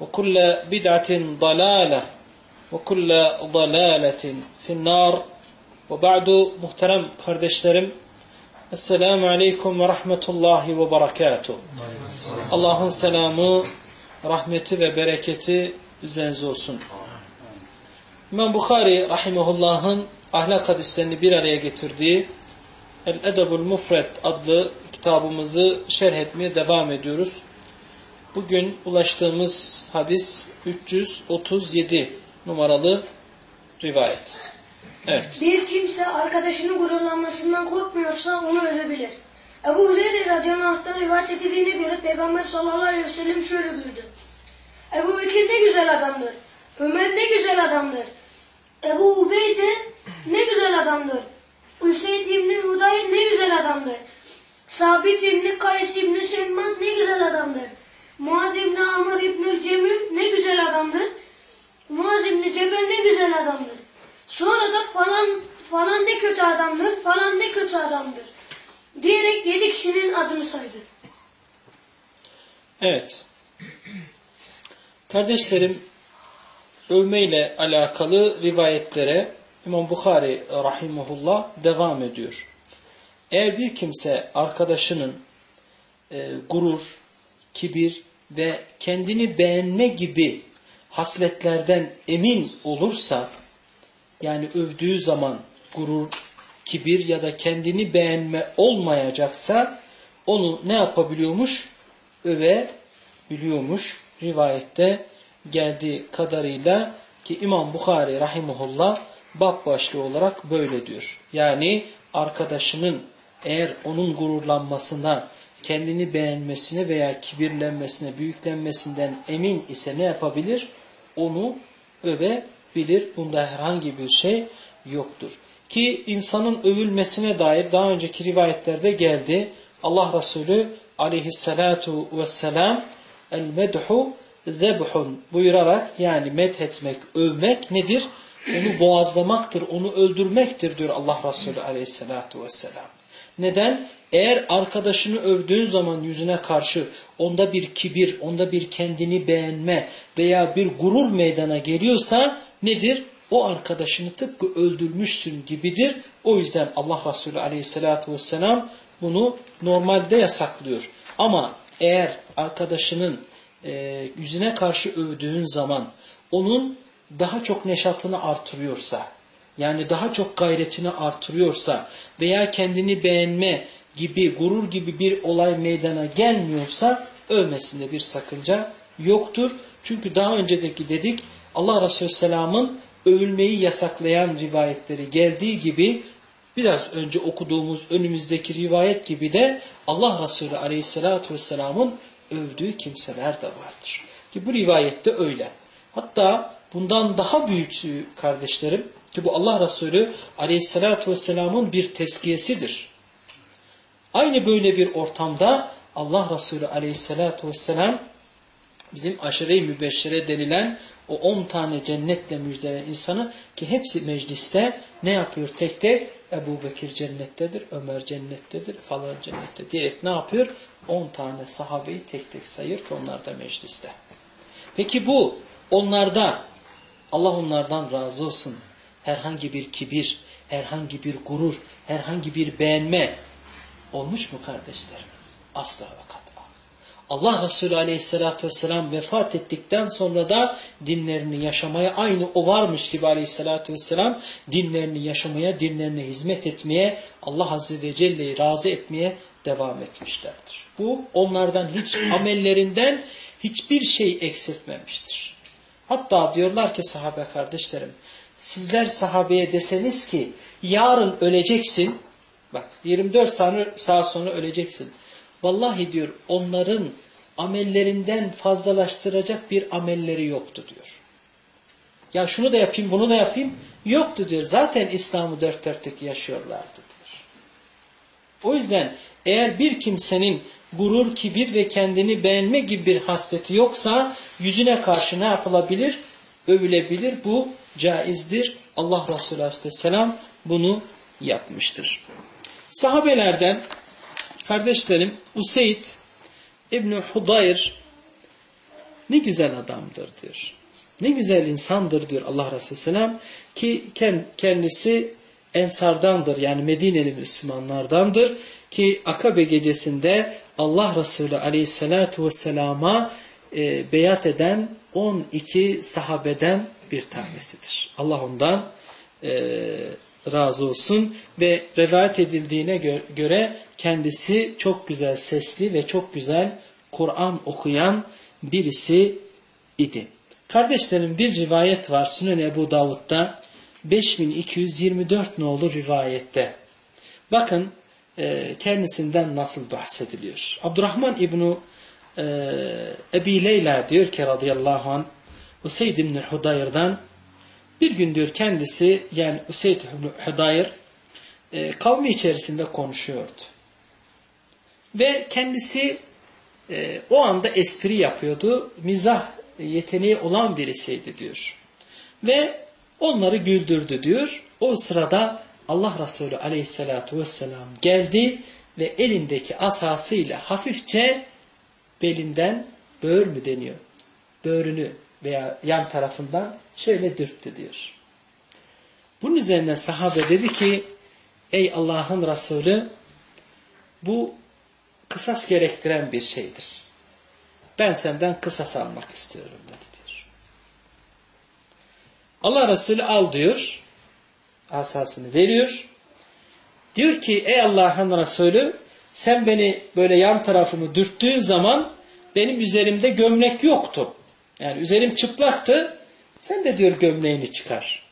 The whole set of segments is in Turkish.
وكل بدعة ضلالة وكل ضلالة في النار وبعد muhterem kardeşlerim Esselamu Aleyküm ve Rahmetullahi ve Berekatuhu Allah'ın selamı, rahmeti ve bereketi üzerinize olsun. İmam Bukhari Rahimahullah'ın ahlak hadislerini bir araya getirdiği El-Edebul Mufred adlı kitabımızı şerh etmeye devam ediyoruz. Bugün ulaştığımız hadis 337 numaralı rivayet. Evet. Bir kimse arkadaşının gururlanmasından korkmuyorsa onu övebilir. Ebu Hureyre radıyallahu rivayet edildiğine göre Peygamber sallallahu aleyhi ve sellem şöyle buyurdu. Ebu Bekir ne güzel adamdır. Ömer ne güzel adamdır. Ebu Ubeyde ne güzel adamdır. Hüseyin İbni Hudayr ne güzel adamdır. Sabit İbni Kays İbni Şemmaz ne güzel adamdır. Muaz İbni Amr İbni Cemil ne güzel adamdır. Muaz İbni Cebel ne güzel adamdır. Sonra da falan falan ne kötü adamdır, falan ne kötü adamdır. Diyerek yedi kişinin adını saydı. Evet. Kardeşlerim, övmeyle alakalı rivayetlere İmam Bukhari rahimahullah devam ediyor. Eğer bir kimse arkadaşının e, gurur, kibir ve kendini beğenme gibi hasletlerden emin olursa, yani övdüğü zaman gurur, kibir ya da kendini beğenme olmayacaksa, onu ne yapabiliyormuş? Övebiliyormuş. Rivayette geldiği kadarıyla ki İmam Bukhari rahimullah bab başlığı olarak böyle diyor. Yani arkadaşının eğer onun gururlanmasına, kendini beğenmesine veya kibirlenmesine, büyüklenmesinden emin ise ne yapabilir? Onu övebilir. Bunda herhangi bir şey yoktur. Ki insanın övülmesine dair daha önceki rivayetlerde geldi. Allah Resulü aleyhissalatu vesselam el medhu zebhun buyurarak yani methetmek, övmek nedir? Onu boğazlamaktır, onu öldürmektir diyor Allah Resulü aleyhissalatu vesselam. Neden? Eğer arkadaşını övdüğün zaman yüzüne karşı onda bir kibir, onda bir kendini beğenme veya bir gurur meydana geliyorsa nedir? O arkadaşını tıpkı öldürmüşsün gibidir. O yüzden Allah Resulü aleyhissalatu vesselam bunu normalde yasaklıyor. Ama eğer arkadaşının e, yüzüne karşı övdüğün zaman onun daha çok neşatını artırıyorsa, yani daha çok gayretini artırıyorsa veya kendini beğenme gibi, gurur gibi bir olay meydana gelmiyorsa övmesinde bir sakınca yoktur. Çünkü daha öncedeki dedik Allah Resulü Selam'ın övülmeyi yasaklayan rivayetleri geldiği gibi biraz önce okuduğumuz önümüzdeki rivayet gibi de Allah Resulü Aleyhisselatü Vesselam'ın övdüğü kimseler de vardır. Ki bu rivayette öyle. Hatta bundan daha büyük kardeşlerim ki bu Allah Resulü Aleyhisselatü Vesselam'ın bir teskiyesidir. Aynı böyle bir ortamda Allah Resulü Aleyhisselatü Vesselam bizim aşire-i mübeşşire denilen o 10 tane cennetle müjdelen insanı ki hepsi mecliste ne yapıyor tek tek? Ebu Bekir cennettedir, Ömer cennettedir, falan cennette diyerek ne yapıyor? 10 tane sahabeyi tek tek sayır ki onlar da mecliste. Peki bu onlarda Allah onlardan razı olsun. Herhangi bir kibir, herhangi bir gurur, herhangi bir beğenme olmuş mu kardeşlerim? Asla ve kat'a. Allah Resulü aleyhissalatü vesselam vefat ettikten sonra da dinlerini yaşamaya aynı o varmış gibi aleyhissalatü vesselam dinlerini yaşamaya, dinlerine hizmet etmeye, Allah Azze ve Celle'yi razı etmeye devam etmişlerdir. Bu onlardan hiç amellerinden hiçbir şey eksiltmemiştir. Hatta diyorlar ki sahabe kardeşlerim, sizler sahabeye deseniz ki yarın öleceksin, bak 24 saat sonra öleceksin. Vallahi diyor onların amellerinden fazlalaştıracak bir amelleri yoktu diyor. Ya şunu da yapayım bunu da yapayım yoktu diyor. Zaten İslam'ı dört dörtlük yaşıyorlardı diyor. O yüzden eğer bir kimsenin gurur, kibir ve kendini beğenme gibi bir hasleti yoksa yüzüne karşı ne yapılabilir? Övülebilir. Bu caizdir. Allah Resulü Aleyhisselam bunu yapmıştır. Sahabelerden kardeşlerim Useyd İbn Hudayr ne güzel adamdır diyor. Ne güzel insandır diyor Allah Resulü Selam ki kendisi Ensardandır yani Medineli Müslümanlardandır ki Akabe gecesinde Allah Resulü Aleyhisselatü Vesselam'a e, beyat eden 12 sahabeden bir tanesidir. Allah ondan e, razı olsun ve rivayet edildiğine göre kendisi çok güzel sesli ve çok güzel Kur'an okuyan birisi idi. Kardeşlerim bir rivayet var Sünen Ebu Davud'da 5224 nolu rivayette. Bakın e, kendisinden nasıl bahsediliyor. Abdurrahman İbni e, Ebi Leyla diyor ki radıyallahu anh Useyd İbni Hudayr'dan bir gün diyor kendisi yani Useyd Hudayr e, kavmi içerisinde konuşuyordu. Ve kendisi e, o anda espri yapıyordu. Mizah yeteneği olan birisiydi diyor. Ve onları güldürdü diyor. O sırada Allah Resulü aleyhissalatu vesselam geldi ve elindeki asasıyla hafifçe belinden böğür mü deniyor? Böğrünü veya yan tarafından şöyle dürttü diyor. Bunun üzerine sahabe dedi ki ey Allah'ın Resulü bu kısas gerektiren bir şeydir. Ben senden kısas almak istiyorum dedi diyor. Allah Resulü al diyor. Asasını veriyor. Diyor ki ey Allah'ın Resulü sen beni böyle yan tarafımı dürttüğün zaman benim üzerimde gömlek yoktu. Yani üzerim çıplaktı. Sen de diyor gömleğini çıkar.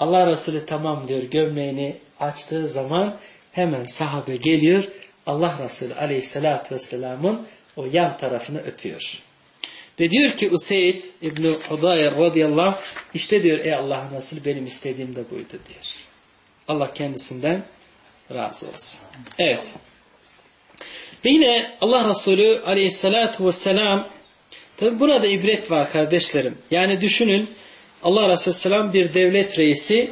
Allah Resulü tamam diyor gömleğini açtığı zaman hemen sahabe geliyor. Allah Resulü aleyhissalatü vesselamın o yan tarafını öpüyor. Ve diyor ki Useyd İbni Hudayr radıyallahu anh, işte diyor ey Allah'ın Resulü benim istediğim de buydu diyor. Allah kendisinden razı olsun. Evet. Ve yine Allah Resulü aleyhissalatu vesselam tabi burada ibret var kardeşlerim. Yani düşünün Allah Resulü selam bir devlet reisi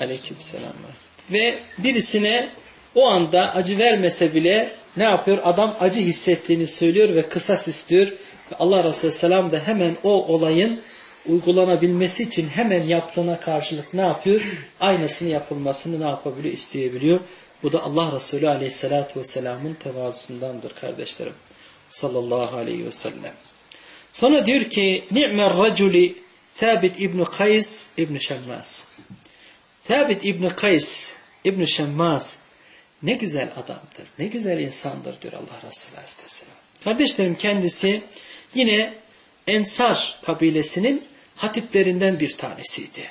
aleyküm selam ve birisine o anda acı vermese bile ne yapıyor? Adam acı hissettiğini söylüyor ve kısas istiyor. Ve Allah Resulü Selam da hemen o olayın uygulanabilmesi için hemen yaptığına karşılık ne yapıyor? Aynısını yapılmasını ne yapabiliyor? isteyebiliyor. Bu da Allah Resulü Aleyhisselatü Vesselam'ın tevazusundandır kardeşlerim. Sallallahu aleyhi ve sellem. Sonra diyor ki Ni'mer raculi Thabit İbni Kays İbni Şemmas. Thabit İbni Kays İbni Şemmas ne güzel adamdır, ne güzel insandır diyor Allah Resulü Aleyhisselam. Kardeşlerim kendisi yine Ensar kabilesinin hatiplerinden bir tanesiydi.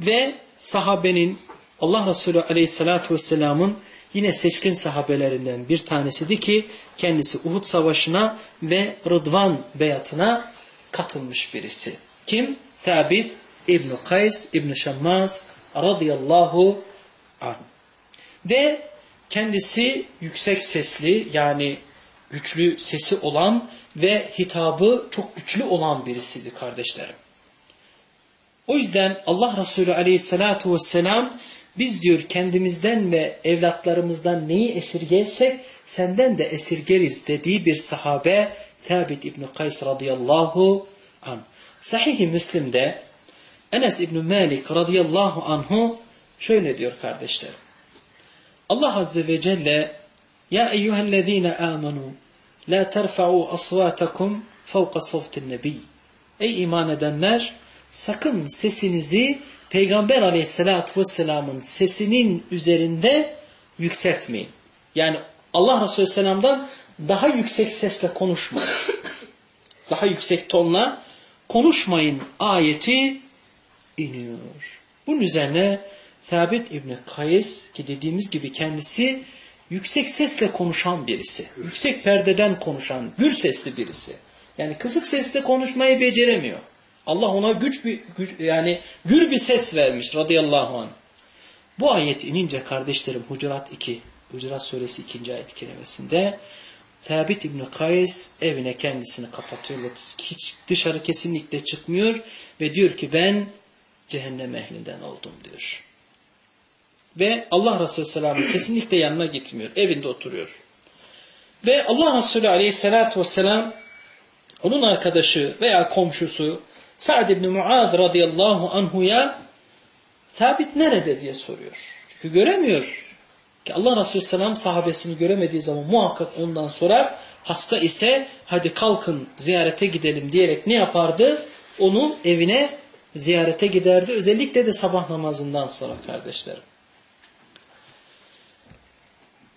Ve sahabenin Allah Resulü Aleyhisselatü Vesselam'ın yine seçkin sahabelerinden bir tanesiydi ki kendisi Uhud Savaşı'na ve Rıdvan beyatına katılmış birisi. Kim? Thabit İbn Kays İbn Şammaz radıyallahu anh. Ve kendisi yüksek sesli yani güçlü sesi olan ve hitabı çok güçlü olan birisiydi kardeşlerim. O yüzden Allah Resulü aleyhissalatu vesselam biz diyor kendimizden ve evlatlarımızdan neyi esirgeysek senden de esirgeriz dediği bir sahabe Thabit İbni Kays radıyallahu anh. Sahih-i Müslim'de Enes İbni Malik radıyallahu anhu şöyle diyor kardeşlerim. Allah Azze ve Celle Ya eyyühellezine amenu la terfa'u asvatakum fevka savtin nebi. Ey iman edenler sakın sesinizi Peygamber aleyhissalatü vesselamın sesinin üzerinde yükseltmeyin. Yani Allah Resulü Aleyhisselam'dan daha yüksek sesle konuşmayın. Daha yüksek tonla konuşmayın ayeti iniyor. Bunun üzerine Thabit İbni Kays ki dediğimiz gibi kendisi yüksek sesle konuşan birisi. Yüksek perdeden konuşan, gür sesli birisi. Yani kısık sesle konuşmayı beceremiyor. Allah ona güç bir güç, yani gür bir ses vermiş radıyallahu anh. Bu ayet inince kardeşlerim Hucurat 2, Hucurat suresi 2. ayet kelimesinde Thabit İbni Kays evine kendisini kapatıyor hiç dışarı kesinlikle çıkmıyor ve diyor ki ben cehennem ehlinden oldum diyor. Ve Allah Resulü Selam'ın kesinlikle yanına gitmiyor. Evinde oturuyor. Ve Allah Resulü Aleyhisselatü Vesselam onun arkadaşı veya komşusu Sa'd ibn Muad radıyallahu anhuya Thabit nerede diye soruyor. Çünkü göremiyor. Ki Allah Resulü Selam sahabesini göremediği zaman muhakkak ondan sorar. Hasta ise hadi kalkın ziyarete gidelim diyerek ne yapardı? Onu evine ziyarete giderdi. Özellikle de sabah namazından sonra kardeşlerim.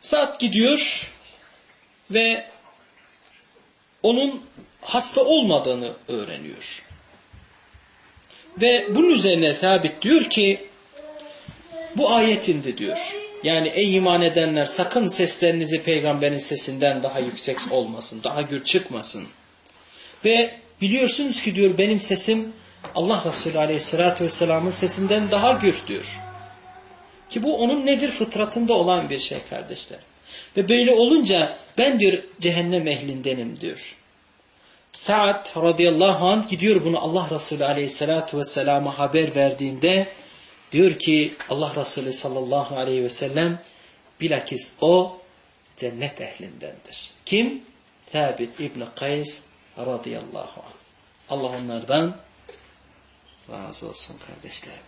Saat gidiyor ve onun hasta olmadığını öğreniyor. Ve bunun üzerine sabit diyor ki bu ayetinde diyor. Yani ey iman edenler sakın seslerinizi peygamberin sesinden daha yüksek olmasın, daha gür çıkmasın. Ve biliyorsunuz ki diyor benim sesim Allah Resulü Aleyhisselatü Vesselam'ın sesinden daha gür diyor. Ki bu onun nedir? Fıtratında olan bir şey kardeşler. Ve böyle olunca ben diyor cehennem ehlindenim diyor. Sa'd radıyallahu anh gidiyor bunu Allah Resulü aleyhissalatu vesselama haber verdiğinde diyor ki Allah Resulü sallallahu aleyhi ve sellem bilakis o cennet ehlindendir. Kim? Thabit İbni Kays radıyallahu anh. Allah onlardan razı olsun kardeşlerim.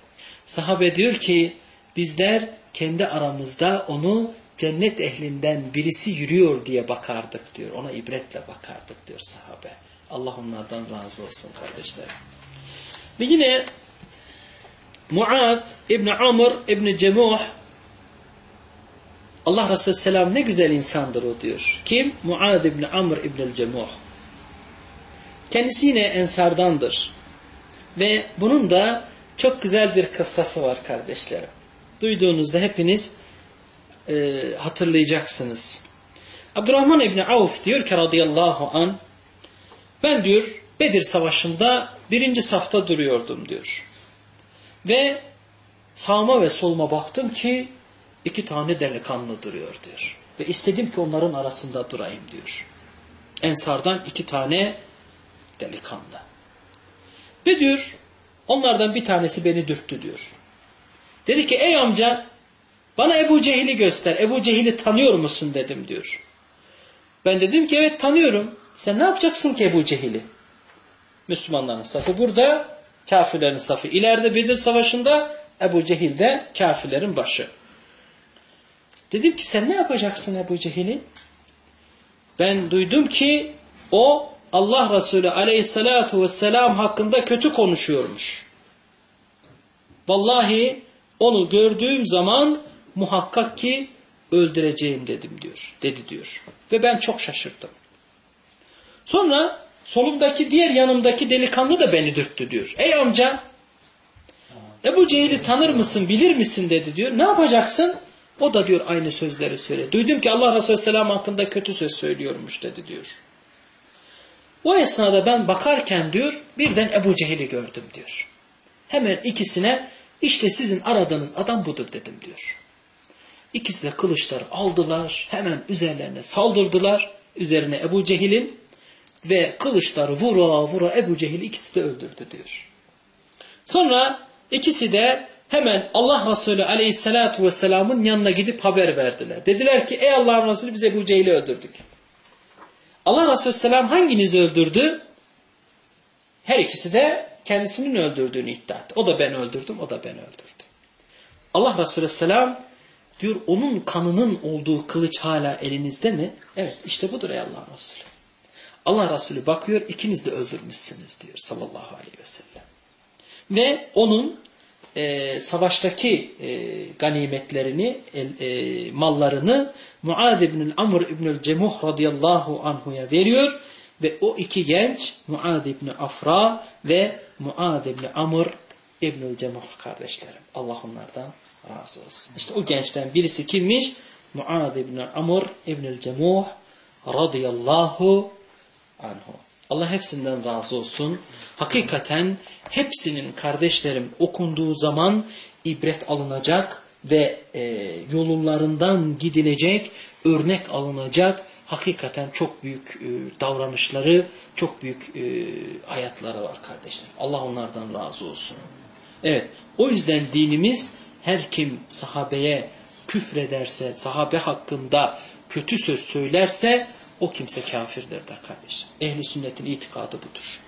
Sahabe diyor ki bizler kendi aramızda onu cennet ehlinden birisi yürüyor diye bakardık diyor. Ona ibretle bakardık diyor sahabe. Allah onlardan razı olsun kardeşlerim. Ve yine Muaz İbni Amr İbni Cemuh Allah Resulü Selam ne güzel insandır o diyor. Kim? Muaz İbni Amr İbni Cemuh. Kendisi yine ensardandır. Ve bunun da çok güzel bir kıssası var kardeşlerim. Duyduğunuzda hepiniz e, hatırlayacaksınız. Abdurrahman İbni Avf diyor ki radıyallahu an ben diyor Bedir Savaşı'nda birinci safta duruyordum diyor. Ve sağıma ve soluma baktım ki iki tane delikanlı duruyor diyor. Ve istedim ki onların arasında durayım diyor. Ensardan iki tane delikanlı. Ve diyor onlardan bir tanesi beni dürttü diyor. Dedi ki ey amca bana Ebu Cehil'i göster. Ebu Cehil'i tanıyor musun dedim diyor. Ben dedim ki evet tanıyorum. Sen ne yapacaksın ki Ebu Cehil'i? Müslümanların safı burada, kafirlerin safı. İleride Bedir Savaşı'nda Ebu Cehil de kafirlerin başı. Dedim ki sen ne yapacaksın Ebu Cehil'i? Ben duydum ki o Allah Resulü aleyhissalatu vesselam hakkında kötü konuşuyormuş. Vallahi onu gördüğüm zaman muhakkak ki öldüreceğim dedim diyor. Dedi diyor. Ve ben çok şaşırdım. Sonra solumdaki diğer yanımdaki delikanlı da beni dürttü diyor. Ey amca Ebu Cehil'i tanır mısın bilir misin dedi diyor. Ne yapacaksın? O da diyor aynı sözleri söyle. Duydum ki Allah Resulü Selam hakkında kötü söz söylüyormuş dedi diyor. O esnada ben bakarken diyor birden Ebu Cehil'i gördüm diyor. Hemen ikisine işte sizin aradığınız adam budur dedim diyor. İkisi de kılıçları aldılar hemen üzerlerine saldırdılar. Üzerine Ebu Cehil'in Ve kılıçları vura vura Ebu Cehil ikisi de öldürdü diyor. Sonra ikisi de hemen Allah Resulü aleyhissalatu vesselamın yanına gidip haber verdiler. Dediler ki ey Allah'ın Resulü biz Ebu Cehil'i öldürdük. Allah Resulü selam hanginizi öldürdü? Her ikisi de kendisinin öldürdüğünü iddia etti. O da ben öldürdüm, o da ben öldürdüm. Allah Resulü selam diyor onun kanının olduğu kılıç hala elinizde mi? Evet işte budur ey Allah Resulü. Allah Resulü bakıyor ikiniz de öldürmüşsünüz diyor sallallahu aleyhi ve sellem. Ve onun e, savaştaki e, ganimetlerini, e, mallarını Muad ibn Amr ibn Cemuh radıyallahu anhuya veriyor ve o iki genç Muad ibn Afra ve Muad ibn Amr ibn Cemuh kardeşlerim. Allah onlardan razı olsun. İşte o gençten birisi kimmiş? Muad ibn Amr ibn Cemuh radıyallahu anhu. Allah hepsinden razı olsun. Hakikaten hepsinin kardeşlerim okunduğu zaman ibret alınacak ve e, yollarından gidilecek, örnek alınacak. Hakikaten çok büyük e, davranışları, çok büyük e, hayatları var kardeşlerim. Allah onlardan razı olsun. Evet, o yüzden dinimiz her kim sahabeye küfrederse, sahabe hakkında kötü söz söylerse o kimse kafirdir der kardeşler. Ehli sünnetin itikadı budur.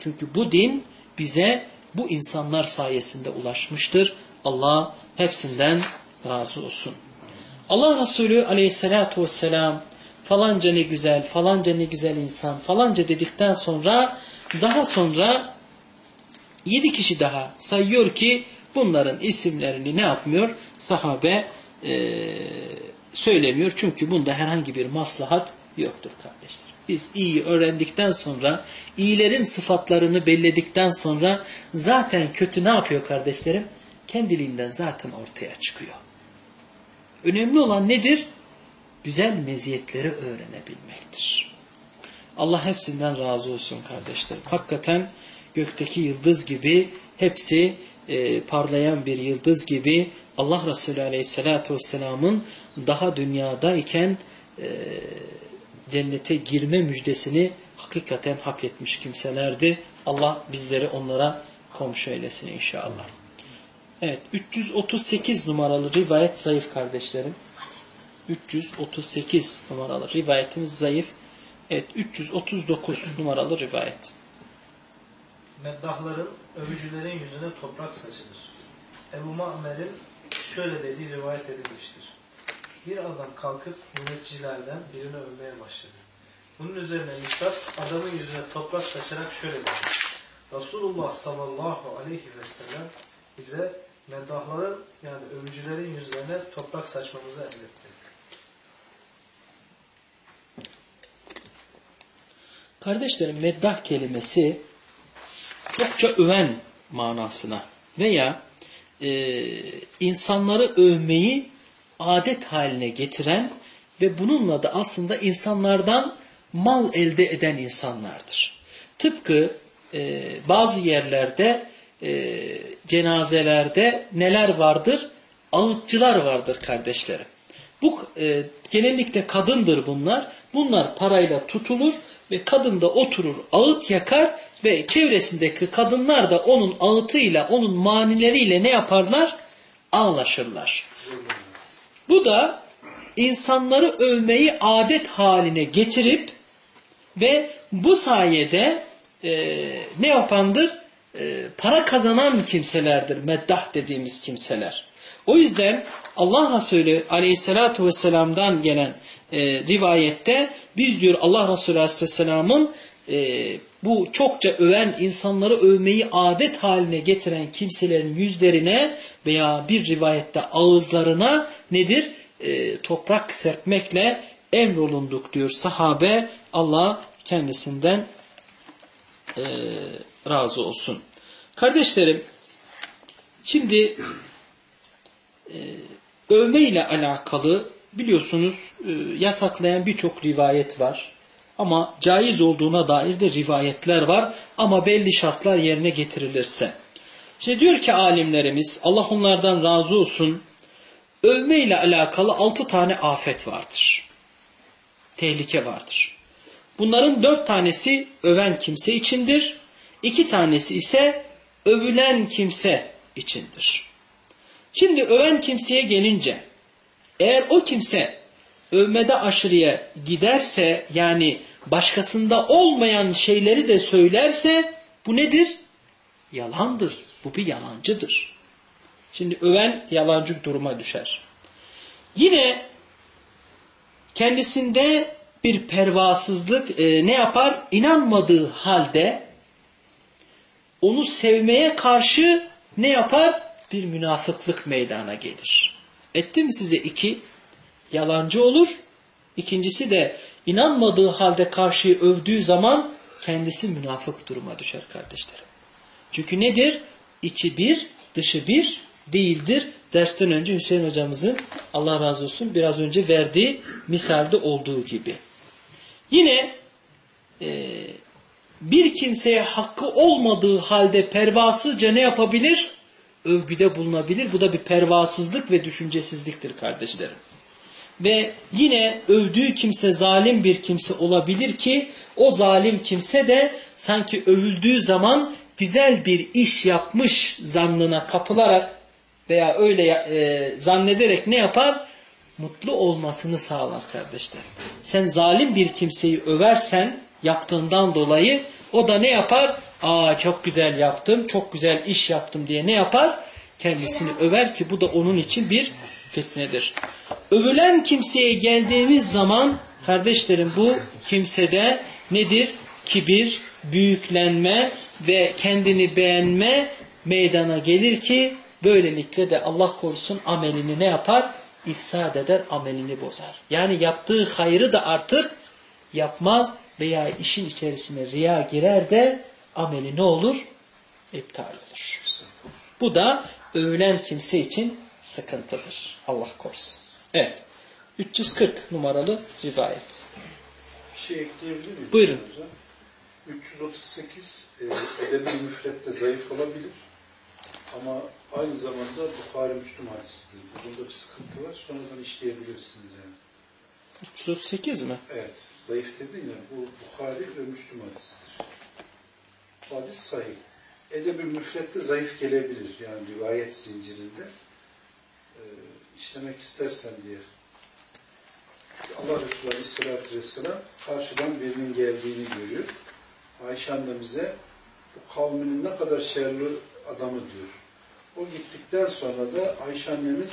Çünkü bu din bize bu insanlar sayesinde ulaşmıştır. Allah hepsinden razı olsun. Allah Resulü aleyhissalatu vesselam falanca ne güzel, falanca ne güzel insan, falanca dedikten sonra daha sonra yedi kişi daha sayıyor ki bunların isimlerini ne yapmıyor? Sahabe e, söylemiyor. Çünkü bunda herhangi bir maslahat yoktur kardeşler. Biz iyi öğrendikten sonra, iyilerin sıfatlarını belledikten sonra zaten kötü ne yapıyor kardeşlerim? Kendiliğinden zaten ortaya çıkıyor. Önemli olan nedir? Güzel meziyetleri öğrenebilmektir. Allah hepsinden razı olsun kardeşlerim. Hakikaten gökteki yıldız gibi hepsi e, parlayan bir yıldız gibi Allah Resulü Aleyhisselatü Vesselam'ın daha dünyadayken e, cennete girme müjdesini hakikaten hak etmiş kimselerdi. Allah bizleri onlara komşu eylesin inşallah. Evet 338 numaralı rivayet zayıf kardeşlerim. 338 numaralı rivayetimiz zayıf. Evet 339 numaralı rivayet. Meddahların, övücülerin yüzüne toprak saçılır. Ebu Ma'mer'in şöyle dediği rivayet edilmiştir. Bir adam kalkıp yöneticilerden birini övmeye başladı. Bunun üzerine Miktat adamın yüzüne toprak saçarak şöyle dedi. Resulullah sallallahu aleyhi ve sellem bize meddahların yani övücülerin yüzlerine toprak saçmamızı emretti. Kardeşlerim meddah kelimesi çokça öven manasına veya e, insanları övmeyi adet haline getiren ve bununla da aslında insanlardan mal elde eden insanlardır. Tıpkı e, bazı yerlerde e, cenazelerde neler vardır? Ağıtçılar vardır kardeşlerim. Bu e, genellikle kadındır bunlar. Bunlar parayla tutulur ve kadın da oturur ağıt yakar ve çevresindeki kadınlar da onun ağıtıyla, onun manileriyle ne yaparlar? Ağlaşırlar. Bu da insanları övmeyi adet haline getirip ve bu sayede e, ne yapandır? E, para kazanan kimselerdir. Meddah dediğimiz kimseler. O yüzden Allah Resulü aleyhissalatu vesselam'dan gelen e, rivayette biz diyor Allah Resulü aleyhisselamın e, bu çokça öven insanları övmeyi adet haline getiren kimselerin yüzlerine veya bir rivayette ağızlarına nedir? E, toprak serpmekle emrolunduk diyor sahabe. Allah kendisinden e, razı olsun. Kardeşlerim şimdi e, övme ile alakalı biliyorsunuz e, yasaklayan birçok rivayet var. Ama caiz olduğuna dair de rivayetler var. Ama belli şartlar yerine getirilirse. İşte diyor ki alimlerimiz Allah onlardan razı olsun. Övme ile alakalı altı tane afet vardır. Tehlike vardır. Bunların dört tanesi öven kimse içindir. İki tanesi ise övülen kimse içindir. Şimdi öven kimseye gelince eğer o kimse övmede aşırıya giderse yani başkasında olmayan şeyleri de söylerse bu nedir? Yalandır. Bu bir yalancıdır. Şimdi öven yalancı duruma düşer. Yine kendisinde bir pervasızlık e, ne yapar? İnanmadığı halde onu sevmeye karşı ne yapar? Bir münafıklık meydana gelir. Etti mi size iki? Yalancı olur. İkincisi de inanmadığı halde karşıyı övdüğü zaman kendisi münafık duruma düşer kardeşlerim. Çünkü nedir? İçi bir, dışı bir değildir. Dersten önce Hüseyin hocamızın Allah razı olsun biraz önce verdiği misalde olduğu gibi. Yine e, bir kimseye hakkı olmadığı halde pervasızca ne yapabilir? Övgüde bulunabilir. Bu da bir pervasızlık ve düşüncesizliktir kardeşlerim. Ve yine övdüğü kimse zalim bir kimse olabilir ki o zalim kimse de sanki övüldüğü zaman güzel bir iş yapmış zannına kapılarak veya öyle e, zannederek ne yapar? Mutlu olmasını sağlar kardeşler. Sen zalim bir kimseyi översen yaptığından dolayı o da ne yapar? Aa çok güzel yaptım, çok güzel iş yaptım diye ne yapar? Kendisini över ki bu da onun için bir fitnedir. Övülen kimseye geldiğimiz zaman kardeşlerim bu kimsede nedir? Kibir, büyüklenme ve kendini beğenme meydana gelir ki böylelikle de Allah korusun amelini ne yapar? İfsad eder, amelini bozar. Yani yaptığı hayrı da artık yapmaz veya işin içerisine riya girer de ameli ne olur? İptal olur. Bu da övülen kimse için sıkıntıdır. Allah korusun. Evet. 340 numaralı rivayet. Bir şey ekleyebilir miyim? Buyurun. Hocam? 338 e, edebi müfrette zayıf olabilir. Ama aynı zamanda Bukhari Müslüm hadisidir. Bunda bir sıkıntı var. Sonradan işleyebilirsiniz yani. 338 mi? Evet. Zayıf dedin ya. Bu Bukhari ve Müslüm hadisidir. Hadis sahih. Edebi müfrette zayıf gelebilir. Yani rivayet zincirinde. E, işlemek istersen diye. Çünkü Allah Resulü Aleyhisselatü Vesselam karşıdan birinin geldiğini görüyor. Ayşe annemize bu kavminin ne kadar şerli adamı diyor. O gittikten sonra da Ayşe annemiz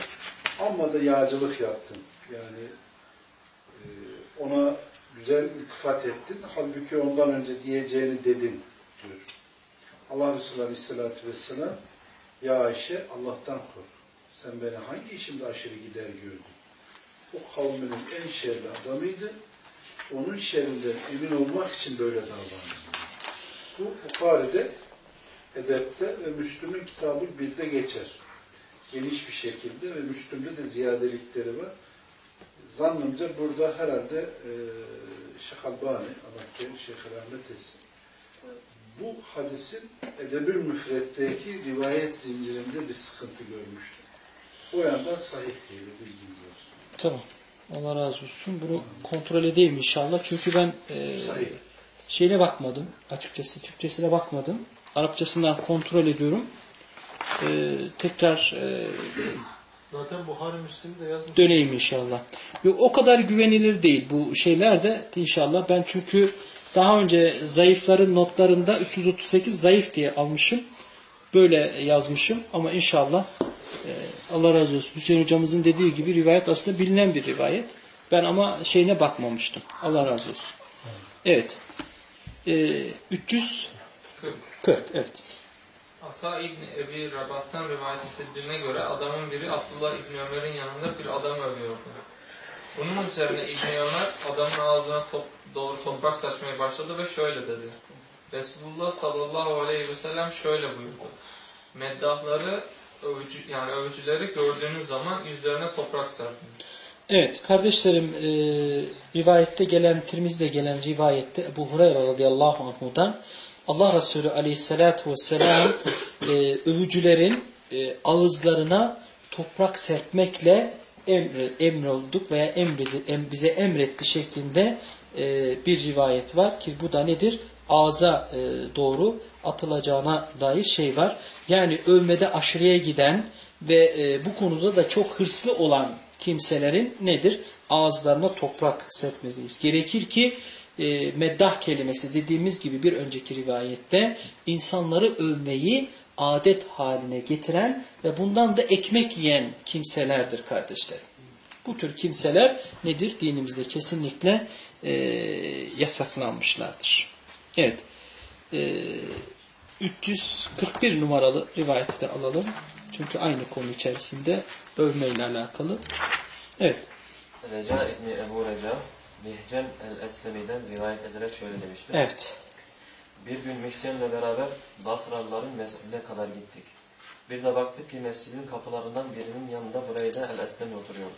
amma da yağcılık yaptın. Yani e, ona güzel iltifat ettin. Halbuki ondan önce diyeceğini dedin diyor. Allah Resulü Aleyhisselatü Vesselam Ya Ayşe Allah'tan kork. Sen beni hangi işimde aşırı gider gördün? O kavminin en şerli adamıydı. Onun şerrinden emin olmak için böyle davrandı. Bu Bukhari'de, Edep'te ve Müslüm'ün kitabı birde geçer. Geniş bir şekilde ve Müslüm'de de ziyadelikleri var. Zannımca burada herhalde e, Şeyh Albani, Allah Şeyh Rahmet etsin. Bu hadisin Edebül Müfret'teki rivayet zincirinde bir sıkıntı görmüştü. O yandan sahih diye bir bilgimiz var. Tamam. Allah razı olsun. Bunu kontrol edeyim inşallah. Çünkü ben e, Sahih. Şeyine bakmadım. Açıkçası Türkçesine bakmadım. Arapçasından kontrol ediyorum. E, tekrar e, Zaten Buhari Müslim'de yazmış. döneyim inşallah. Yok, o kadar güvenilir değil bu şeyler de inşallah. Ben çünkü daha önce zayıfların notlarında 338 zayıf diye almışım. Böyle yazmışım ama inşallah e, Allah razı olsun. Hüseyin hocamızın dediği gibi rivayet aslında bilinen bir rivayet. Ben ama şeyine bakmamıştım. Allah razı olsun. Evet. E, 340. Evet. Ata İbni Ebi Rabah'tan rivayet edildiğine göre adamın biri Abdullah İbni Ömer'in yanında bir adam övüyordu. Bunun üzerine İbni Ömer adamın ağzına top, doğru toprak saçmaya başladı ve şöyle dedi. Resulullah sallallahu aleyhi ve sellem şöyle buyurdu. Meddahları, övücü, yani övücüleri gördüğünüz zaman yüzlerine toprak serpin. Evet kardeşlerim e, rivayette gelen, Tirmiz'de gelen rivayette Ebu Hureyre radıyallahu anhudan Allah Resulü aleyhissalatu vesselam e, övücülerin e, ağızlarına toprak serpmekle emre, emrolduk veya emredi, em, bize emretti şeklinde e, bir rivayet var ki bu da nedir? Ağza e, doğru atılacağına dair şey var. Yani övmede aşırıya giden ve e, bu konuda da çok hırslı olan kimselerin nedir? Ağızlarına toprak serpmeliyiz. Gerekir ki e, meddah kelimesi dediğimiz gibi bir önceki rivayette insanları övmeyi adet haline getiren ve bundan da ekmek yiyen kimselerdir kardeşlerim. Bu tür kimseler nedir? Dinimizde kesinlikle e, yasaklanmışlardır. Evet. E, 341 numaralı rivayeti de alalım. Çünkü aynı konu içerisinde övmeyle alakalı. Evet. Reca İbni Ebu Reca, Mihcen el-Eslemi'den rivayet ederek şöyle demiştir. Evet. Bir gün Mihcen'le beraber Basralıların mescidine kadar gittik. Bir de baktık ki mescidin kapılarından birinin yanında Bureyde el-Eslemi oturuyordu.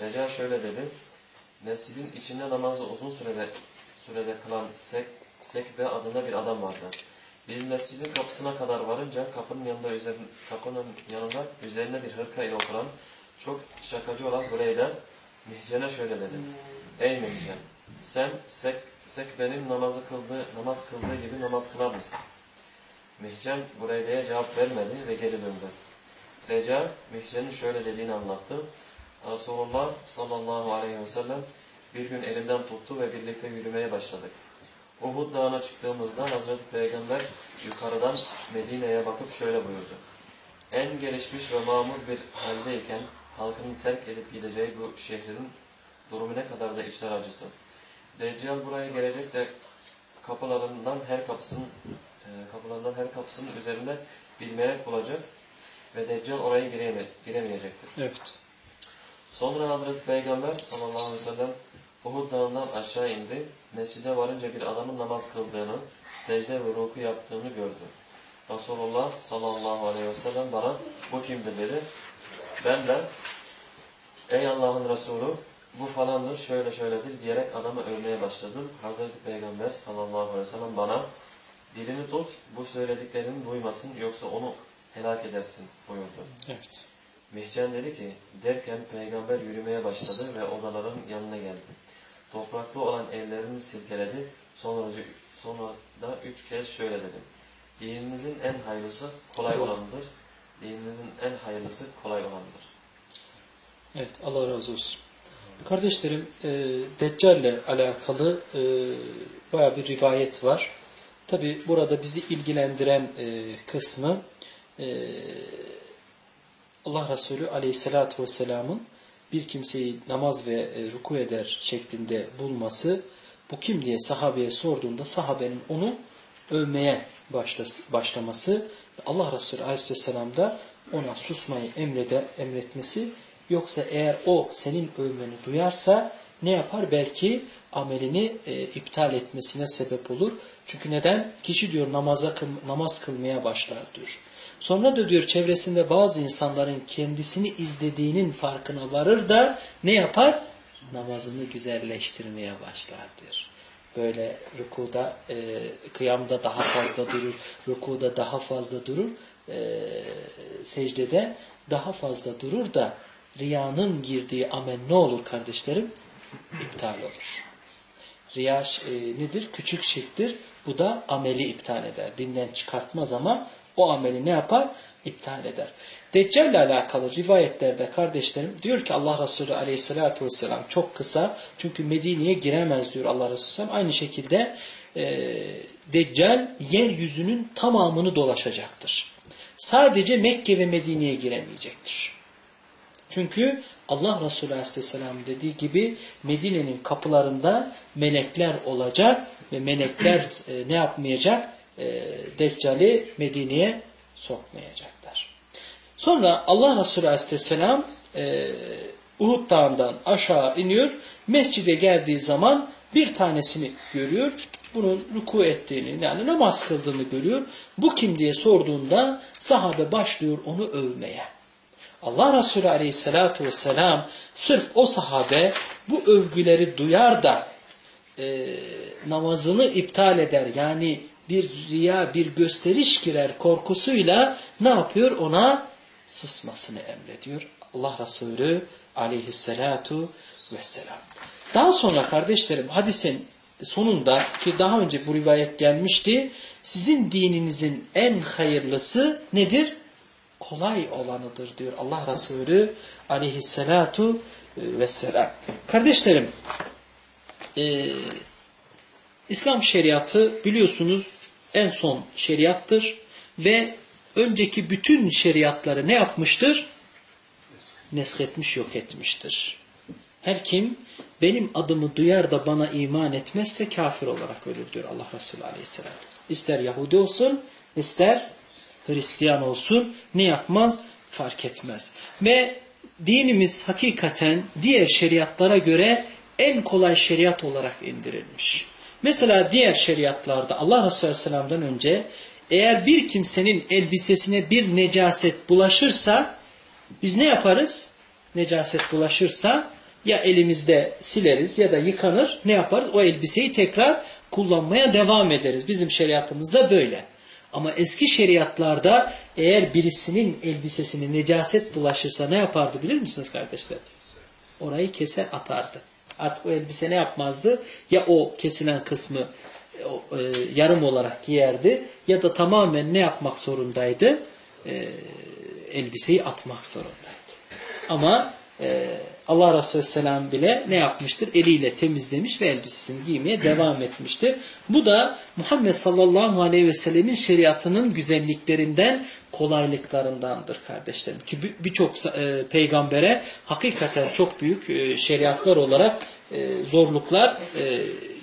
Reca şöyle dedi. Mescidin içinde namazı uzun sürede sürede kılan Sek, Sekbe adında bir adam vardı. Biz mescidin kapısına kadar varınca kapının yanında üzerine, kapının yanında üzerine bir hırka ile oturan çok şakacı olan Bureyde Mihcen'e şöyle dedi. Ey Mihcen sen Sek, Sekbe'nin namazı kıldığı, namaz kıldığı gibi namaz kılar mısın? Mihcen Bureyde'ye cevap vermedi ve geri döndü. Reca Mihcen'in şöyle dediğini anlattı. Resulullah sallallahu aleyhi ve sellem bir gün elimden tuttu ve birlikte yürümeye başladık. Uhud dağına çıktığımızda Hazreti Peygamber yukarıdan Medine'ye bakıp şöyle buyurdu. En gelişmiş ve mamur bir haldeyken halkının terk edip gideceği bu şehrin durumu ne kadar da içler acısı. Deccal buraya gelecek de kapılarından her kapısının e, kapılarından her kapısının üzerinde bir melek bulacak ve Deccal oraya gireme, giremeyecektir. Evet. Sonra Hazreti Peygamber sallallahu aleyhi ve sellem Uhud dağından aşağı indi. Mescide varınca bir adamın namaz kıldığını, secde ve ruku yaptığını gördü. Resulullah sallallahu aleyhi ve sellem bana bu kimdir dedi. Ben de ey Allah'ın Resulü bu falandır şöyle şöyledir diyerek adamı övmeye başladım. Hazreti Peygamber sallallahu aleyhi ve sellem bana dilini tut bu söylediklerini duymasın yoksa onu helak edersin buyurdu. Evet. Mihcen dedi ki, derken peygamber yürümeye başladı ve odaların yanına geldi. Topraklı olan ellerini silkeledi, sonra, sonra da üç kez şöyle dedi. Dininizin en hayırlısı kolay olandır, dininizin en hayırlısı kolay olandır. Evet. Allah razı olsun. Kardeşlerim, e, Deccal ile alakalı e, baya bir rivayet var. Tabi burada bizi ilgilendiren e, kısmı e, Allah Resulü aleyhissalatü vesselamın bir kimseyi namaz ve e, ruku eder şeklinde bulması, bu kim diye sahabeye sorduğunda sahabenin onu övmeye başlaması, Allah Resulü aleyhisselam da ona susmayı emrede, emretmesi, yoksa eğer o senin övmeni duyarsa ne yapar? Belki amelini e, iptal etmesine sebep olur. Çünkü neden? Kişi diyor namaza namaz kılmaya başlar diyor. Sonra da diyor çevresinde bazı insanların kendisini izlediğinin farkına varır da ne yapar? Namazını güzelleştirmeye başlar diyor. Böyle rükuda, e, kıyamda daha fazla durur, rükuda daha fazla durur, e, secdede daha fazla durur da riyanın girdiği amel ne olur kardeşlerim? İptal olur. Riya e, nedir? Küçük şirktir. Bu da ameli iptal eder. Dinden çıkartmaz ama o ameli ne yapar? İptal eder. Deccal ile alakalı rivayetlerde kardeşlerim diyor ki Allah Resulü aleyhissalatü vesselam çok kısa çünkü Medine'ye giremez diyor Allah Resulü Aleyhisselam. Aynı şekilde e, Deccal yeryüzünün tamamını dolaşacaktır. Sadece Mekke ve Medine'ye giremeyecektir. Çünkü Allah Resulü Aleyhisselam dediği gibi Medine'nin kapılarında melekler olacak ve melekler e, ne yapmayacak? E, Deccal'i Medine'ye sokmayacaklar. Sonra Allah Resulü Aleyhisselam e, Uhud dağından aşağı iniyor. Mescide geldiği zaman bir tanesini görüyor. Bunun ruku ettiğini yani namaz kıldığını görüyor. Bu kim diye sorduğunda sahabe başlıyor onu övmeye. Allah Resulü aleyhissalatu vesselam sırf o sahabe bu övgüleri duyar da e, namazını iptal eder. Yani bir riya, bir gösteriş girer korkusuyla ne yapıyor? Ona susmasını emrediyor. Allah Resulü aleyhissalatu vesselam. Daha sonra kardeşlerim hadisin sonunda ki daha önce bu rivayet gelmişti. Sizin dininizin en hayırlısı nedir? Kolay olanıdır diyor Allah Resulü aleyhissalatu vesselam. Kardeşlerim e, İslam şeriatı biliyorsunuz en son şeriattır ve önceki bütün şeriatları ne yapmıştır? Nesketmiş, yok etmiştir. Her kim benim adımı duyar da bana iman etmezse kafir olarak ölür diyor Allah Resulü Aleyhisselatü İster Yahudi olsun, ister Hristiyan olsun ne yapmaz? Fark etmez. Ve dinimiz hakikaten diğer şeriatlara göre en kolay şeriat olarak indirilmiş. Mesela diğer şeriatlarda Allah Resulü Aleyhisselam'dan önce eğer bir kimsenin elbisesine bir necaset bulaşırsa biz ne yaparız? Necaset bulaşırsa ya elimizde sileriz ya da yıkanır ne yaparız? O elbiseyi tekrar kullanmaya devam ederiz. Bizim şeriatımızda böyle. Ama eski şeriatlarda eğer birisinin elbisesine necaset bulaşırsa ne yapardı bilir misiniz kardeşler? Orayı keser atardı. Artık o elbise ne yapmazdı? Ya o kesilen kısmı e, yarım olarak giyerdi ya da tamamen ne yapmak zorundaydı? E, elbiseyi atmak zorundaydı. Ama e, Allah Resulü Selam bile ne yapmıştır? Eliyle temizlemiş ve elbisesini giymeye devam etmiştir. Bu da Muhammed sallallahu aleyhi ve sellemin şeriatının güzelliklerinden, kolaylıklarındandır kardeşlerim. Ki birçok e, peygambere hakikaten çok büyük e, şeriatlar olarak e, zorluklar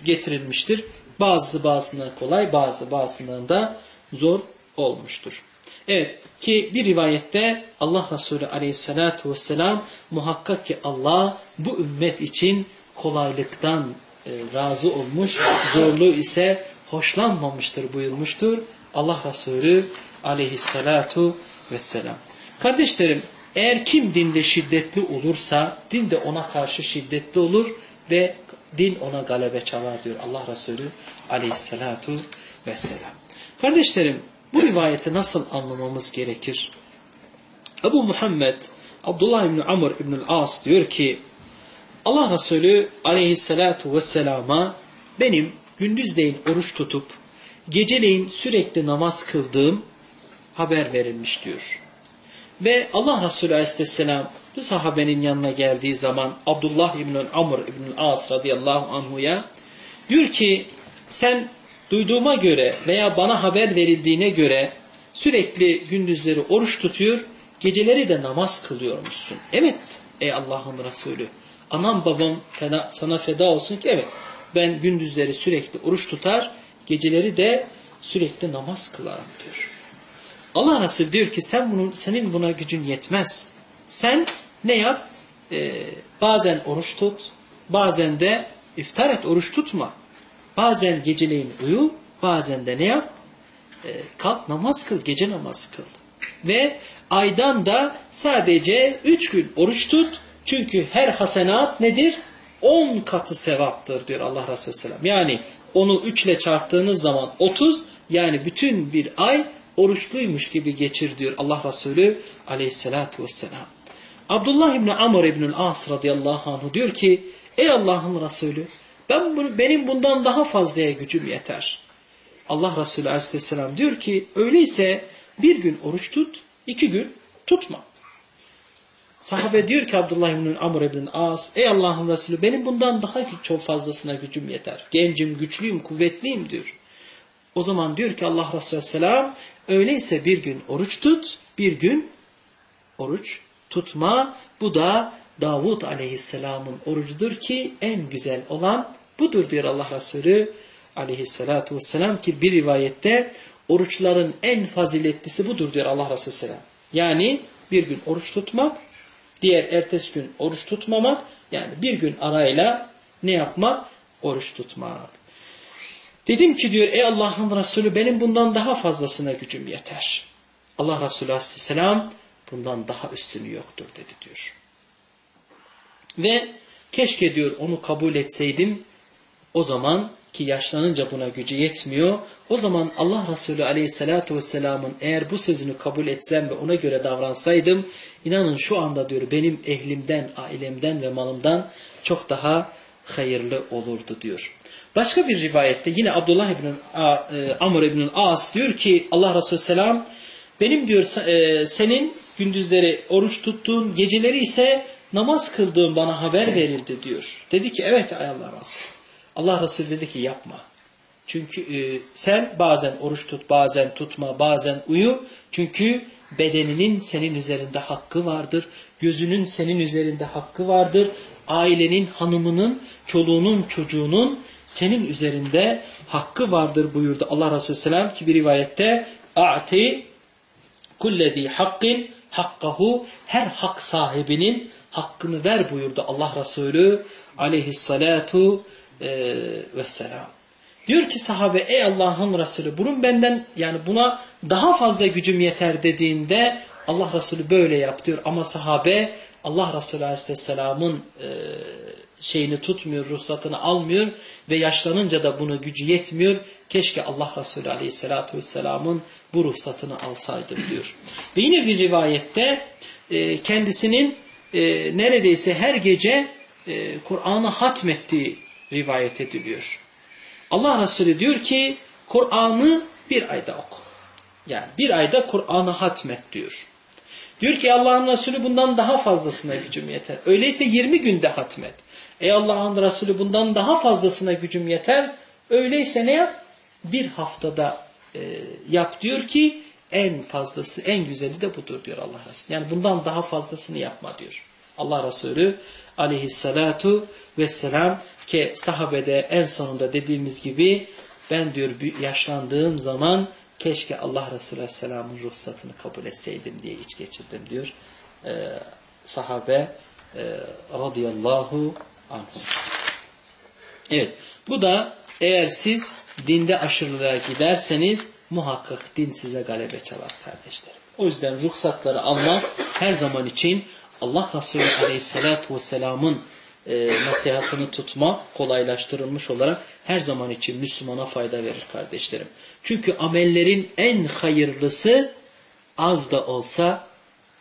getirilmiştir. Bazı bazısından kolay, bazı bazısından da zor olmuştur. Evet ki bir rivayette Allah Resulü aleyhissalatu vesselam muhakkak ki Allah bu ümmet için kolaylıktan e, razı olmuş, zorluğu ise hoşlanmamıştır buyurmuştur. Allah Resulü aleyhissalatu vesselam. Kardeşlerim eğer kim dinde şiddetli olursa din de ona karşı şiddetli olur ve din ona galebe çalar diyor Allah Resulü aleyhissalatu vesselam. Kardeşlerim bu rivayeti nasıl anlamamız gerekir? Ebu Muhammed Abdullah İbni Amr İbnül As diyor ki Allah Resulü aleyhissalatu vesselama benim gündüzleyin oruç tutup geceleyin sürekli namaz kıldığım haber verilmiş diyor. Ve Allah Resulü aleyhisselam bu sahabenin yanına geldiği zaman Abdullah İbni Amr İbnül As radıyallahu anhuya diyor ki sen duyduğuma göre veya bana haber verildiğine göre sürekli gündüzleri oruç tutuyor, geceleri de namaz kılıyormuşsun. Evet ey Allah'ın Resulü. Anam babam feda, sana feda olsun ki evet ben gündüzleri sürekli oruç tutar, geceleri de sürekli namaz kılarım diyor. Allah Resulü diyor ki sen bunun, senin buna gücün yetmez. Sen ne yap? Ee, bazen oruç tut, bazen de iftar et, oruç tutma. Bazen geceleyin uyu, bazen de ne yap? E, kalk namaz kıl, gece namazı kıl. Ve aydan da sadece üç gün oruç tut. Çünkü her hasenat nedir? On katı sevaptır diyor Allah Resulü Selam. Yani onu üçle çarptığınız zaman otuz yani bütün bir ay oruçluymuş gibi geçir diyor Allah Resulü aleyhissalatu vesselam. Abdullah İbni Amr İbnül As radıyallahu anh diyor ki ey Allah'ın Resulü ben bunu, benim bundan daha fazlaya gücüm yeter. Allah Resulü Aleyhisselam diyor ki öyleyse bir gün oruç tut, iki gün tutma. Sahabe diyor ki Abdullah ibn Amr ibn As, ey Allah'ın Resulü benim bundan daha çok fazlasına gücüm yeter. Gencim, güçlüyüm, kuvvetliyim diyor. O zaman diyor ki Allah Resulü Aleyhisselam, öyleyse bir gün oruç tut, bir gün oruç tutma. Bu da Davud aleyhisselamın orucudur ki en güzel olan budur diyor Allah Resulü aleyhissalatu vesselam ki bir rivayette oruçların en faziletlisi budur diyor Allah Resulü selam. Yani bir gün oruç tutmak, diğer ertesi gün oruç tutmamak, yani bir gün arayla ne yapmak? Oruç tutmak. Dedim ki diyor ey Allah'ın Resulü benim bundan daha fazlasına gücüm yeter. Allah Resulü aleyhisselam bundan daha üstünü yoktur dedi diyor. Ve keşke diyor onu kabul etseydim o zaman ki yaşlanınca buna gücü yetmiyor. O zaman Allah Resulü aleyhissalatu vesselamın eğer bu sözünü kabul etsem ve ona göre davransaydım inanın şu anda diyor benim ehlimden, ailemden ve malımdan çok daha hayırlı olurdu diyor. Başka bir rivayette yine Abdullah ibn e, Amr ibn As diyor ki Allah Resulü selam benim diyor e, senin gündüzleri oruç tuttuğun geceleri ise namaz kıldığın bana haber verildi diyor. Dedi ki evet ay Allah Resulü. Allah Resulü dedi ki yapma. Çünkü e, sen bazen oruç tut, bazen tutma, bazen uyu. Çünkü bedeninin senin üzerinde hakkı vardır. Gözünün senin üzerinde hakkı vardır. Ailenin, hanımının, çoluğunun, çocuğunun senin üzerinde hakkı vardır buyurdu Allah Resulü Selam ki bir rivayette a'ti kullezi hakkin hakkahu her hak sahibinin hakkını ver buyurdu Allah Resulü aleyhissalatu e, vesselam. Diyor ki sahabe ey Allah'ın Resulü bunun benden yani buna daha fazla gücüm yeter dediğinde Allah Resulü böyle yap diyor ama sahabe Allah Resulü Aleyhisselam'ın e, şeyini tutmuyor, ruhsatını almıyor ve yaşlanınca da bunu gücü yetmiyor. Keşke Allah Resulü Aleyhisselatü Vesselam'ın bu ruhsatını alsaydım diyor. Ve yine bir rivayette e, kendisinin e, neredeyse her gece e, Kur'an'ı hatmettiği rivayet ediliyor. Allah Resulü diyor ki Kur'an'ı bir ayda oku. Yani bir ayda Kur'an'ı hatmet diyor. Diyor ki Allah'ın Resulü bundan daha fazlasına gücüm yeter. Öyleyse 20 günde hatmet. Ey Allah'ın Resulü bundan daha fazlasına gücüm yeter. Öyleyse ne yap? Bir haftada e, yap diyor ki en fazlası, en güzeli de budur diyor Allah Resulü. Yani bundan daha fazlasını yapma diyor. Allah Resulü aleyhissalatu vesselam ki sahabede en sonunda dediğimiz gibi ben diyor yaşlandığım zaman keşke Allah Resulü Aleyhisselam'ın ruhsatını kabul etseydim diye iç geçirdim diyor. Ee, sahabe e, radıyallahu anh. Evet bu da eğer siz dinde aşırılığa giderseniz muhakkak din size galebe çalar kardeşlerim. O yüzden ruhsatları almak her zaman için Allah Resulü Aleyhisselatü Vesselam'ın e, nasihatını tutma kolaylaştırılmış olarak her zaman için Müslümana fayda verir kardeşlerim. Çünkü amellerin en hayırlısı az da olsa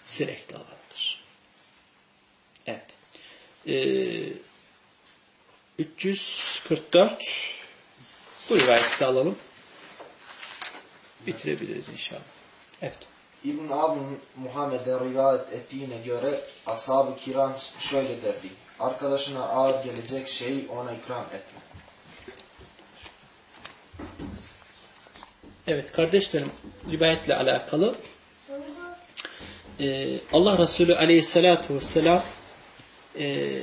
sürekli olandır. Evet. Ee, 344 bu rivayeti de alalım. Bitirebiliriz inşallah. Evet. İbn Abi Muhammed'e rivayet ettiğine göre ashab-ı kiram şöyle derdi. Arkadaşına ağır gelecek şeyi ona ikram etme. Evet kardeşlerim rivayetle alakalı ee, Allah Resulü aleyhissalatu vesselam e,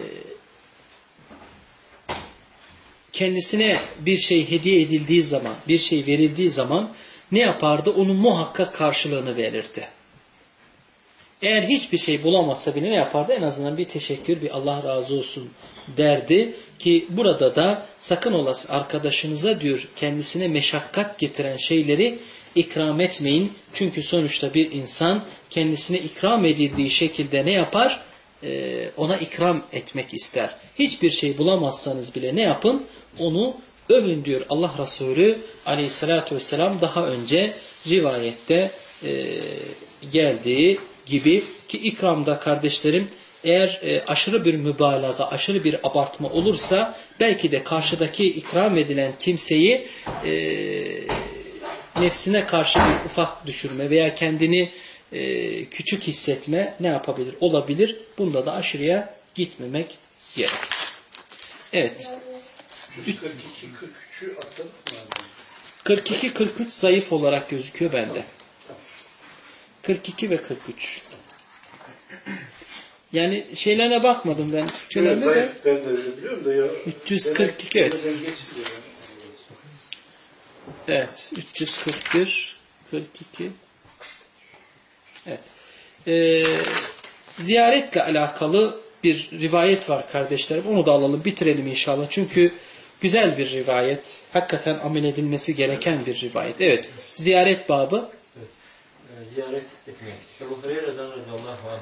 kendisine bir şey hediye edildiği zaman, bir şey verildiği zaman ne yapardı? Onun muhakkak karşılığını verirdi. Eğer hiçbir şey bulamazsa bile ne yapardı? En azından bir teşekkür, bir Allah razı olsun derdi. Ki burada da sakın olası arkadaşınıza diyor kendisine meşakkat getiren şeyleri ikram etmeyin. Çünkü sonuçta bir insan kendisine ikram edildiği şekilde ne yapar? Ee, ona ikram etmek ister. Hiçbir şey bulamazsanız bile ne yapın? Onu övün diyor Allah Resulü aleyhissalatü vesselam daha önce rivayette e, geldiği gibi ki ikramda kardeşlerim eğer e, aşırı bir mübalağa, aşırı bir abartma olursa belki de karşıdaki ikram edilen kimseyi e, nefsine karşı bir ufak düşürme veya kendini küçük hissetme ne yapabilir? Olabilir. Bunda da aşırıya gitmemek gerekir. Evet. 42-43 zayıf olarak gözüküyor bende. 42 ve 43. Yani şeylerine bakmadım ben Türkçelerine evet, de. Zayıf ben de öyle biliyorum da ya. 342 evet. Evet 341 42 Evet. Ee, ziyaretle alakalı bir rivayet var kardeşlerim. Onu da alalım bitirelim inşallah. Çünkü güzel bir rivayet. Hakikaten amel edilmesi gereken bir rivayet. Evet. Ziyaret babı. Evet. Ee, ziyaret etmek. Ebu Hureyre'den radıyallahu anh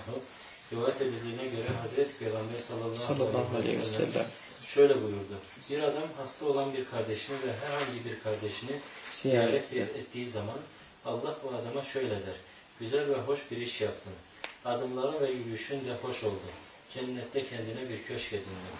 rivayet edildiğine göre Hazreti Peygamber sallallahu, aleyhi ve sellem. şöyle buyurdu. Bir adam hasta olan bir kardeşini ve herhangi bir kardeşini ziyaret Ziyaret. ettiği zaman Allah o adama şöyle der. Güzel ve hoş bir iş yaptın. Adımların ve yürüyüşün de hoş oldu. Cennette kendine bir köşk edindin.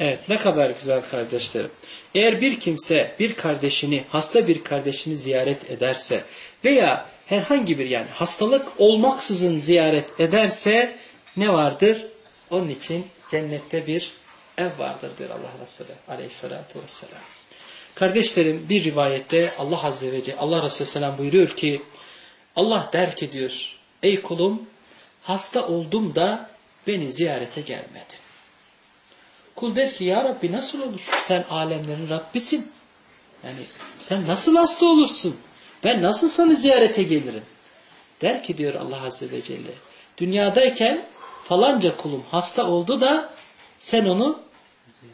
Evet ne kadar güzel kardeşlerim. Eğer bir kimse bir kardeşini, hasta bir kardeşini ziyaret ederse veya herhangi bir yani hastalık olmaksızın ziyaret ederse ne vardır? Onun için cennette bir ev vardır diyor Allah Resulü aleyhissalatü vesselam. Kardeşlerim bir rivayette Allah Azze ve Celle Allah Resulü Selam buyuruyor ki Allah der ki diyor ey kulum hasta oldum da beni ziyarete gelmedin. Kul der ki ya Rabbi nasıl olur? Sen alemlerin Rabbisin. Yani sen nasıl hasta olursun? Ben nasıl sana ziyarete gelirim? Der ki diyor Allah Azze ve Celle. Dünyadayken falanca kulum hasta oldu da sen onu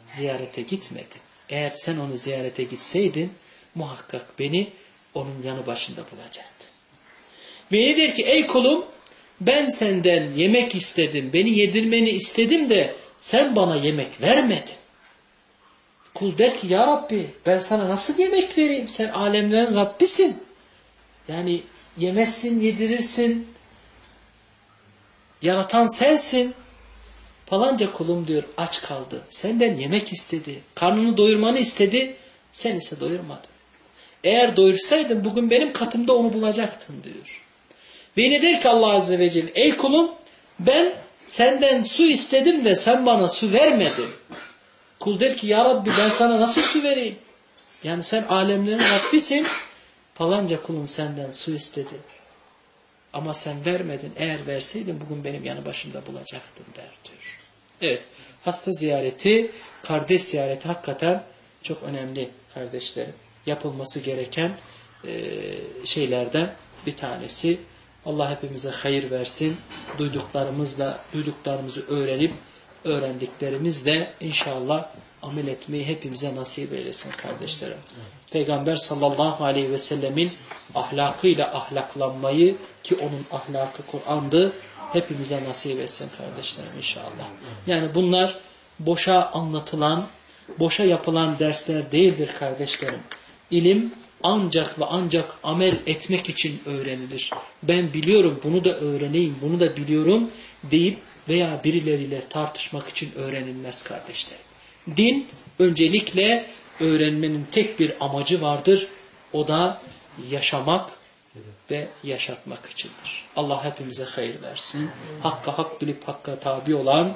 ziyarete gitmedin. Eğer sen onu ziyarete gitseydin muhakkak beni onun yanı başında bulacaktın. Ve ne der ki ey kulum ben senden yemek istedim, beni yedirmeni istedim de sen bana yemek vermedin. Kul der ki ya Rabbi ben sana nasıl yemek vereyim? Sen alemlerin Rabbisin. Yani yemezsin, yedirirsin. Yaratan sensin. Falanca kulum diyor aç kaldı. Senden yemek istedi. Karnını doyurmanı istedi. Sen ise doyurmadın. Eğer doyursaydın bugün benim katımda onu bulacaktın diyor. Ve yine der ki Allah Azze ve Celle ey kulum ben senden su istedim de sen bana su vermedin. Kul der ki ya Rabbi ben sana nasıl su vereyim? Yani sen alemlerin Rabbisin. Falanca kulum senden su istedi. Ama sen vermedin. Eğer verseydin bugün benim yanı başımda bulacaktın der diyor. Evet. Hasta ziyareti, kardeş ziyareti hakikaten çok önemli kardeşlerim. Yapılması gereken şeylerden bir tanesi. Allah hepimize hayır versin. Duyduklarımızla, duyduklarımızı öğrenip öğrendiklerimizle inşallah amel etmeyi hepimize nasip eylesin kardeşlerim. Peygamber sallallahu aleyhi ve sellemin ahlakıyla ahlaklanmayı ki onun ahlakı Kur'an'dı hepimize nasip etsin kardeşlerim inşallah. Yani bunlar boşa anlatılan, boşa yapılan dersler değildir kardeşlerim. İlim ancak ve ancak amel etmek için öğrenilir. Ben biliyorum bunu da öğreneyim, bunu da biliyorum deyip veya birileriyle tartışmak için öğrenilmez kardeşlerim. Din öncelikle öğrenmenin tek bir amacı vardır. O da yaşamak ve yaşatmak içindir. Allah hepimize hayır versin. Hakka hak bilip hakka tabi olan,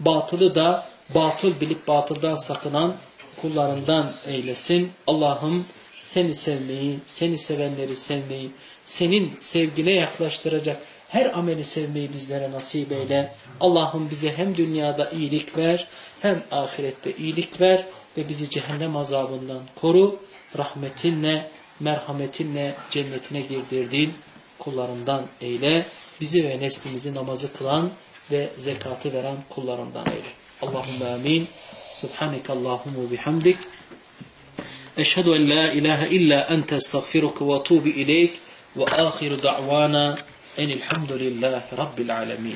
batılı da batıl bilip batıldan sakınan kullarından eylesin. Allah'ım seni sevmeyi, seni sevenleri sevmeyi, senin sevgine yaklaştıracak her ameli sevmeyi bizlere nasip eyle. Allah'ım bize hem dünyada iyilik ver, hem ahirette iyilik ver ve bizi cehennem azabından koru. Rahmetinle, merhametinle cennetine girdirdiğin kullarından eyle. Bizi ve neslimizi namazı kılan ve zekatı veren kullarından eyle. Allahümme amin. Subhaneke Allahümme bihamdik. أشهد أن لا إله إلا أنت أستغفرك وأتوب إليك وآخر دعوانا أن الحمد لله رب العالمين.